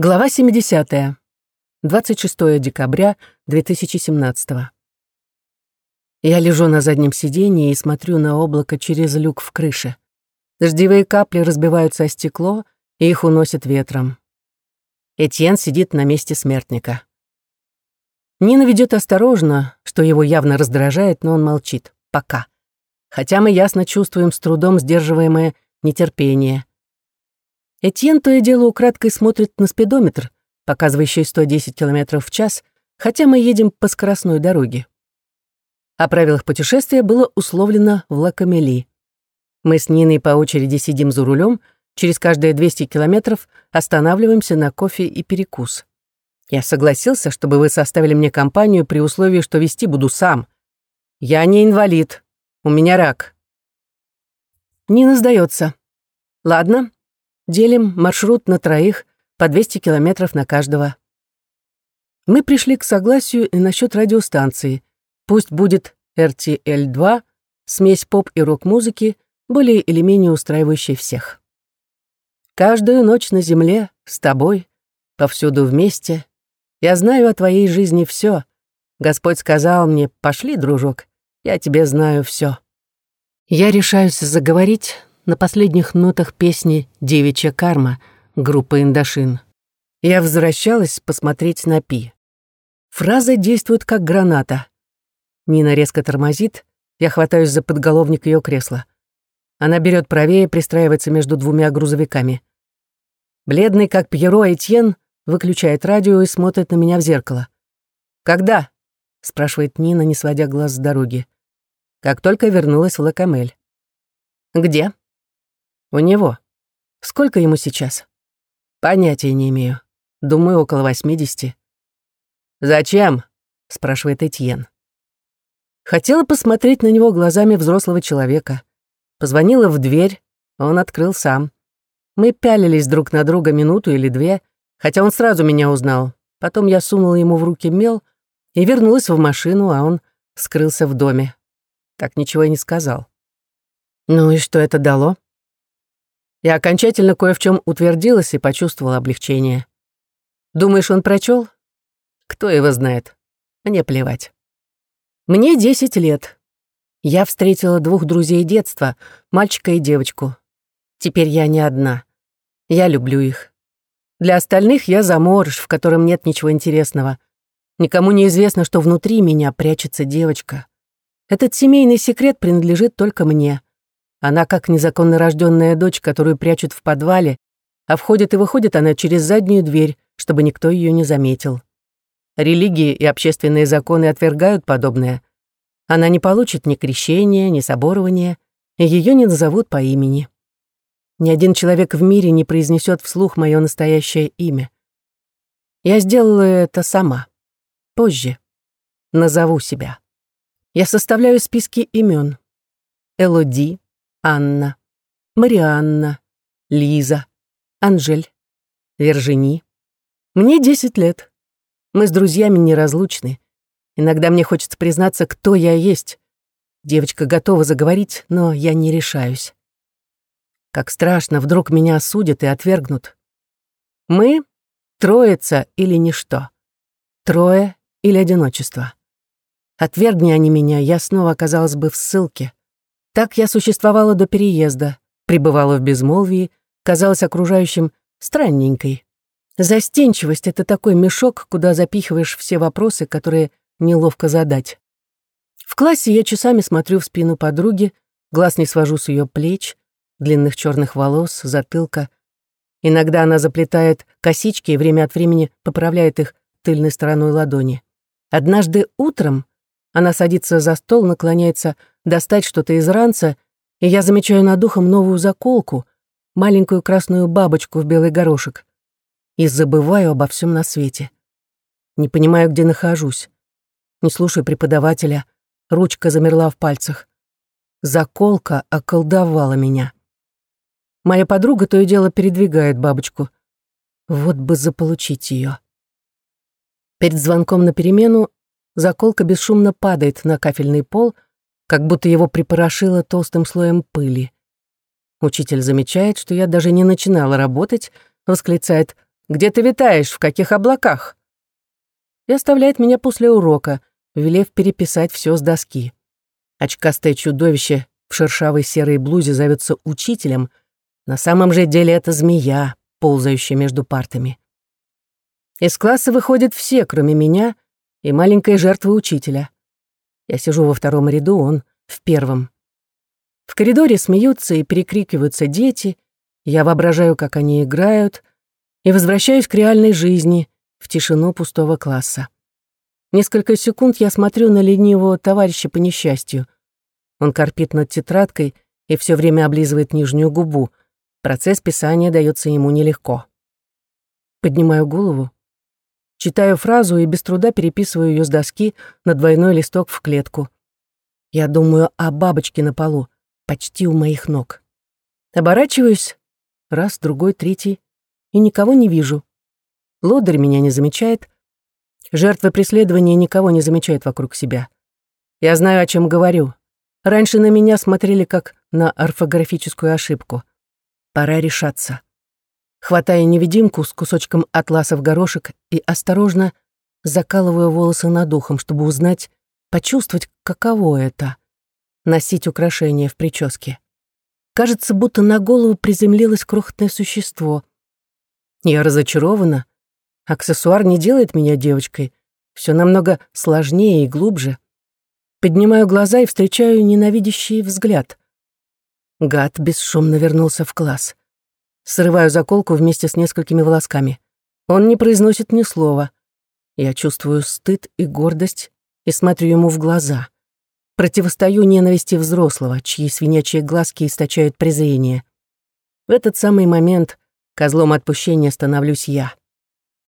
Глава 70. 26 декабря 2017. Я лежу на заднем сиденье и смотрю на облако через люк в крыше. Дождевые капли разбиваются о стекло, и их уносят ветром. Этьен сидит на месте смертника. Нина ведет осторожно, что его явно раздражает, но он молчит. Пока. Хотя мы ясно чувствуем с трудом сдерживаемое нетерпение. Этьен то и дело украдкой смотрит на спидометр, показывающий 110 км в час, хотя мы едем по скоростной дороге. О правилах путешествия было условлено в Лакамели. Мы с Ниной по очереди сидим за рулем, через каждые 200 километров останавливаемся на кофе и перекус. Я согласился, чтобы вы составили мне компанию при условии, что вести буду сам. Я не инвалид, у меня рак. Нина сдается. Ладно, Делим маршрут на троих, по 200 километров на каждого. Мы пришли к согласию и насчет радиостанции. Пусть будет RTL-2, смесь поп и рок-музыки, более или менее устраивающей всех. Каждую ночь на земле, с тобой, повсюду вместе. Я знаю о твоей жизни все. Господь сказал мне, пошли, дружок, я тебе знаю все. Я решаюсь заговорить, на последних нотах песни «Девичья карма» группы «Индошин». Я возвращалась посмотреть на Пи. Фраза действует как граната. Нина резко тормозит, я хватаюсь за подголовник ее кресла. Она берет правее, пристраивается между двумя грузовиками. Бледный, как Пьеро, Этьен выключает радио и смотрит на меня в зеркало. «Когда?» — спрашивает Нина, не сводя глаз с дороги. Как только вернулась в Лакамель. «Где?» У него. Сколько ему сейчас? Понятия не имею. Думаю, около восьмидесяти. «Зачем?» — спрашивает Этьен. Хотела посмотреть на него глазами взрослого человека. Позвонила в дверь, он открыл сам. Мы пялились друг на друга минуту или две, хотя он сразу меня узнал. Потом я сунула ему в руки мел и вернулась в машину, а он скрылся в доме. Так ничего и не сказал. Ну и что это дало? Я окончательно кое в чем утвердилась и почувствовала облегчение. Думаешь, он прочел? Кто его знает? Мне плевать. Мне десять лет. Я встретила двух друзей детства, мальчика и девочку. Теперь я не одна. Я люблю их. Для остальных я заморож, в котором нет ничего интересного. Никому не известно, что внутри меня прячется девочка. Этот семейный секрет принадлежит только мне. Она как незаконно рожденная дочь, которую прячут в подвале, а входит и выходит она через заднюю дверь, чтобы никто ее не заметил. Религии и общественные законы отвергают подобное. Она не получит ни крещения, ни соборования, и ее не назовут по имени. Ни один человек в мире не произнесет вслух мое настоящее имя. Я сделала это сама. Позже. Назову себя. Я составляю списки имен. Элоди, Анна, Марианна, Лиза, Анжель, Вержини. Мне десять лет. Мы с друзьями неразлучны. Иногда мне хочется признаться, кто я есть. Девочка готова заговорить, но я не решаюсь. Как страшно, вдруг меня осудят и отвергнут. Мы — троица или ничто. Трое или одиночество. Отвергни они меня, я снова оказалась бы в ссылке. Так я существовала до переезда, пребывала в безмолвии, казалась окружающим странненькой. Застенчивость — это такой мешок, куда запихиваешь все вопросы, которые неловко задать. В классе я часами смотрю в спину подруги, глаз не свожу с ее плеч, длинных черных волос, затылка. Иногда она заплетает косички и время от времени поправляет их тыльной стороной ладони. Однажды утром она садится за стол, наклоняется достать что-то из ранца, и я замечаю над ухом новую заколку, маленькую красную бабочку в белый горошек. И забываю обо всем на свете. Не понимаю, где нахожусь. Не слушаю преподавателя. Ручка замерла в пальцах. Заколка околдовала меня. Моя подруга то и дело передвигает бабочку. Вот бы заполучить ее. Перед звонком на перемену заколка бесшумно падает на кафельный пол — как будто его припорошило толстым слоем пыли. Учитель замечает, что я даже не начинала работать, восклицает Где ты витаешь? В каких облаках?» И оставляет меня после урока, велев переписать все с доски. Очкастое чудовище в шершавой серой блузе зовется учителем. На самом же деле это змея, ползающая между партами. Из класса выходят все, кроме меня и маленькой жертвы учителя. Я сижу во втором ряду, он в первом. В коридоре смеются и перекрикиваются дети, я воображаю, как они играют, и возвращаюсь к реальной жизни, в тишину пустого класса. Несколько секунд я смотрю на ленивого товарища по несчастью. Он корпит над тетрадкой и все время облизывает нижнюю губу. Процесс писания дается ему нелегко. Поднимаю голову, читаю фразу и без труда переписываю ее с доски на двойной листок в клетку. Я думаю о бабочке на полу, почти у моих ног. Оборачиваюсь, раз, другой, третий, и никого не вижу. Лодырь меня не замечает, Жертвы преследования никого не замечают вокруг себя. Я знаю, о чем говорю. Раньше на меня смотрели как на орфографическую ошибку. Пора решаться. Хватая невидимку с кусочком атласа в горошек и осторожно закалываю волосы над ухом, чтобы узнать, почувствовать, каково это — носить украшения в прическе. Кажется, будто на голову приземлилось крохотное существо. Я разочарована, Аксессуар не делает меня девочкой. Все намного сложнее и глубже. Поднимаю глаза и встречаю ненавидящий взгляд. Гад бесшумно вернулся в класс. Срываю заколку вместе с несколькими волосками. Он не произносит ни слова. Я чувствую стыд и гордость и смотрю ему в глаза. Противостою ненависти взрослого, чьи свинячьи глазки источают презрение. В этот самый момент козлом отпущения становлюсь я.